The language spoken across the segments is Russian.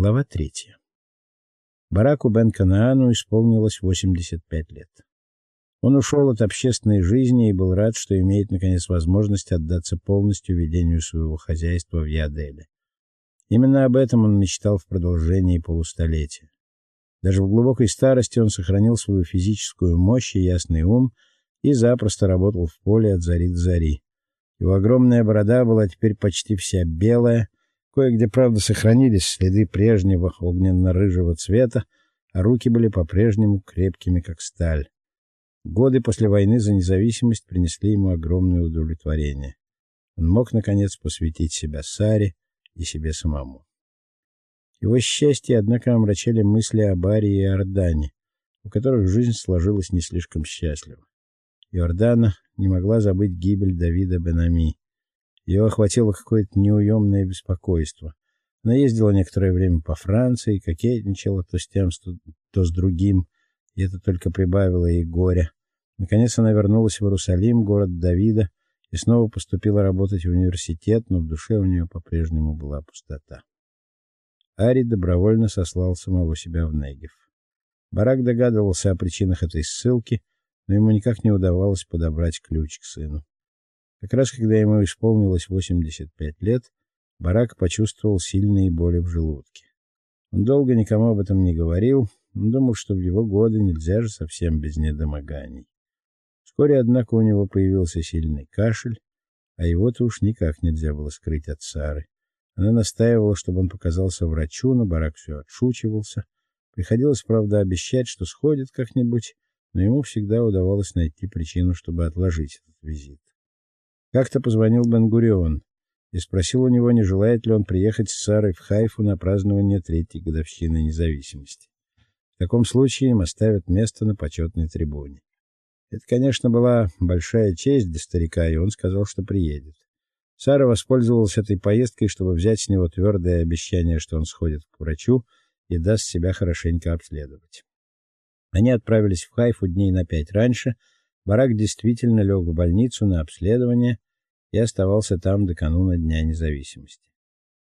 Глава 3. Бараку Бен-Канаану исполнилось 85 лет. Он ушел от общественной жизни и был рад, что имеет наконец возможность отдаться полностью ведению своего хозяйства в Яделе. Именно об этом он мечтал в продолжении полустолетия. Даже в глубокой старости он сохранил свою физическую мощь и ясный ум и запросто работал в поле от зари до зари. Его огромная борода была теперь почти вся белая, Кое-где, правда, сохранились следы прежнего огненно-рыжего цвета, а руки были по-прежнему крепкими, как сталь. Годы после войны за независимость принесли ему огромное удовлетворение. Он мог наконец посвятить себя Саре и себе самому. Его счастье, однако, омрачали мысли о Баре и Иордане, у которых жизнь сложилась не слишком счастливо. Иордана не могла забыть гибель Давида Бенами. Ее охватило какое-то неуемное беспокойство. Она ездила некоторое время по Франции, кокетничала то с тем, то с другим, и это только прибавило ей горя. Наконец она вернулась в Иерусалим, город Давида, и снова поступила работать в университет, но в душе у нее по-прежнему была пустота. Ари добровольно сослал самого себя в Негев. Барак догадывался о причинах этой ссылки, но ему никак не удавалось подобрать ключ к сыну. Как раз когда ему исполнилось 85 лет, Барак почувствовал сильные боли в желудке. Он долго никому об этом не говорил, он думал, что в его годы нельзя же совсем без недомоганий. Вскоре, однако, у него появился сильный кашель, а его-то уж никак нельзя было скрыть от Сары. Она настаивала, чтобы он показался врачу, но Барак все отшучивался. Приходилось, правда, обещать, что сходит как-нибудь, но ему всегда удавалось найти причину, чтобы отложить этот визит. Как-то позвонил Бен-Гурион и спросил у него, не желает ли он приехать с Сарой в Хайфу на празднование третьей годовщины независимости. В таком случае им оставят место на почетной трибуне. Это, конечно, была большая честь для старика, и он сказал, что приедет. Сара воспользовалась этой поездкой, чтобы взять с него твердое обещание, что он сходит к врачу и даст себя хорошенько обследовать. Они отправились в Хайфу дней на пять раньше — Барак действительно лег в больницу на обследование и оставался там до кануна Дня независимости.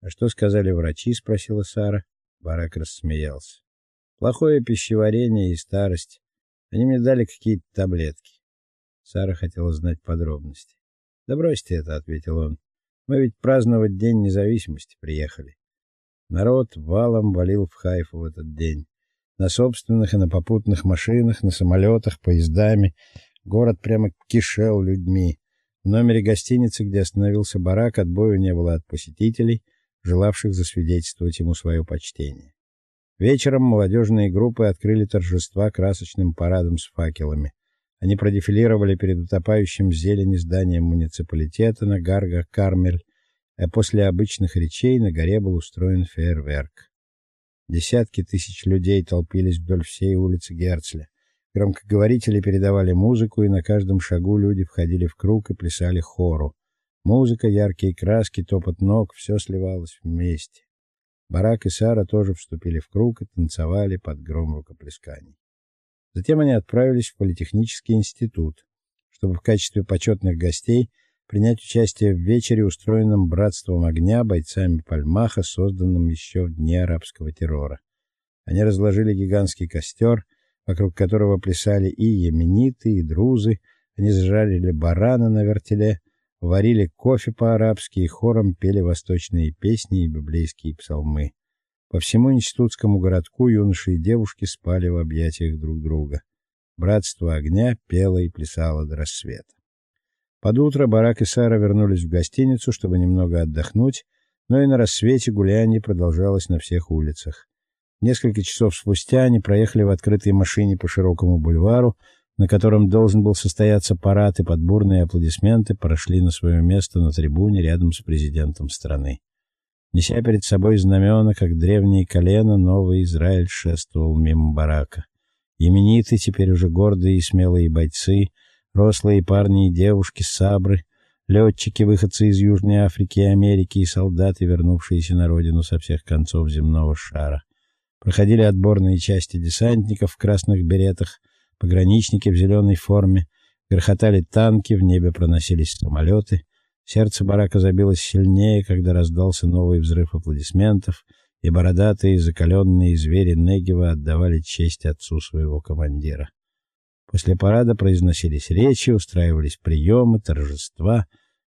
«А что сказали врачи?» — спросила Сара. Барак рассмеялся. «Плохое пищеварение и старость. Они мне дали какие-то таблетки». Сара хотела знать подробности. «Да бросьте это», — ответил он. «Мы ведь праздновать День независимости приехали». Народ валом валил в Хайфу в этот день. На собственных и на попутных машинах, на самолетах, поездами, Город прямо кишел людьми. В номере гостиницы, где остановился барак, отбою не было от посетителей, желавших засвидетельствовать ему свое почтение. Вечером молодежные группы открыли торжества красочным парадом с факелами. Они продефилировали перед утопающим в зелени зданием муниципалитета на Гарга Кармель, а после обычных речей на горе был устроен фейерверк. Десятки тысяч людей толпились вдоль всей улицы Герцля. Громкоговорители передавали музыку, и на каждом шагу люди входили в круг и плясали хору. Музыка, яркие краски, топот ног все сливалось вместе. Барак и Сара тоже вступили в круг и танцевали под гром рукоплесканий. Затем они отправились в политехнический институт, чтобы в качестве почетных гостей принять участие в вечере, устроенном братством огня бойцами Пальмаха, созданном еще в дни арабского террора. Они разложили гигантский костер вокруг которого плясали и йемениты, и друзы, они зажарили барана на вертеле, варили кофе по-арабски и хором пели восточные песни и библейские псалмы. По всему институтскому городку юноши и девушки спали в объятиях друг друга. Братство огня пело и плясало до рассвета. Под утро Барак и Сара вернулись в гостиницу, чтобы немного отдохнуть, но и на рассвете гуляние продолжалось на всех улицах. Несколько часов спустя они проехали в открытой машине по широкому бульвару, на котором должен был состояться парад, и под бурные аплодисменты прошли на свое место на трибуне рядом с президентом страны. Неся перед собой знамена, как древние колена, новый Израиль шествовал мимо барака. Именитые, теперь уже гордые и смелые бойцы, рослые парни и девушки сабры, летчики, выходцы из Южной Африки и Америки и солдаты, вернувшиеся на родину со всех концов земного шара. Проходили отборные части десантников в красных беретах, пограничники в зеленой форме, грохотали танки, в небе проносились самолеты. Сердце барака забилось сильнее, когда раздался новый взрыв аплодисментов, и бородатые закаленные звери Негева отдавали честь отцу своего командира. После парада произносились речи, устраивались приемы, торжества.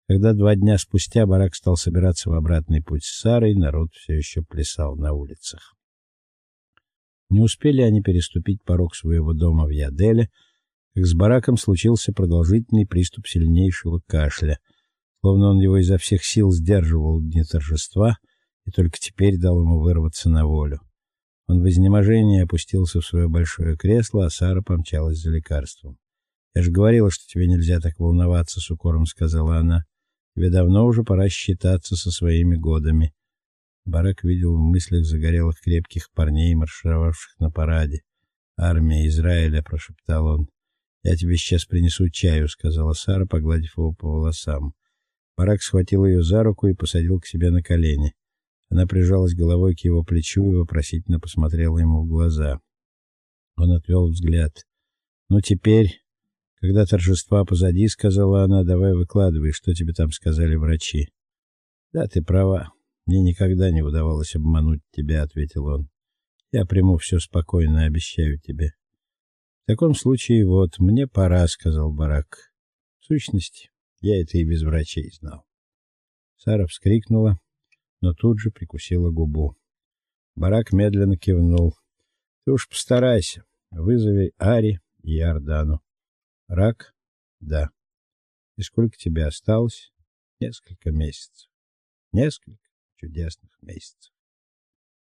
Когда два дня спустя барак стал собираться в обратный путь с Сарой, народ все еще плясал на улицах. Не успели они переступить порог своего дома в Яделе, как с бараком случился продолжительный приступ сильнейшего кашля. Словно он его изо всех сил сдерживал в дни торжества и только теперь дал ему вырваться на волю. Он в изнеможении опустился в свое большое кресло, а Сара помчалась за лекарством. «Я же говорила, что тебе нельзя так волноваться», — с укором сказала она. «Тебе давно уже пора считаться со своими годами». Барак видел в мыслях загорелых крепких парней, маршировавших на параде. «Армия Израиля», — прошептал он. «Я тебе сейчас принесу чаю», — сказала Сара, погладив его по волосам. Барак схватил ее за руку и посадил к себе на колени. Она прижалась головой к его плечу и вопросительно посмотрела ему в глаза. Он отвел взгляд. «Ну, теперь, когда торжества позади, — сказала она, — давай выкладывай, что тебе там сказали врачи». «Да, ты права. Мне никогда не удавалось обмануть тебя, ответил он. Я приму все спокойно, обещаю тебе. В таком случае вот, мне пора, сказал Барак. В сущности, я это и без врачей знал. Сара вскрикнула, но тут же прикусила губу. Барак медленно кивнул. Ты уж постарайся, вызови Ари и Иордану. Рак? Да. И сколько тебе осталось? Несколько месяцев. Несколько чудесных месяцев.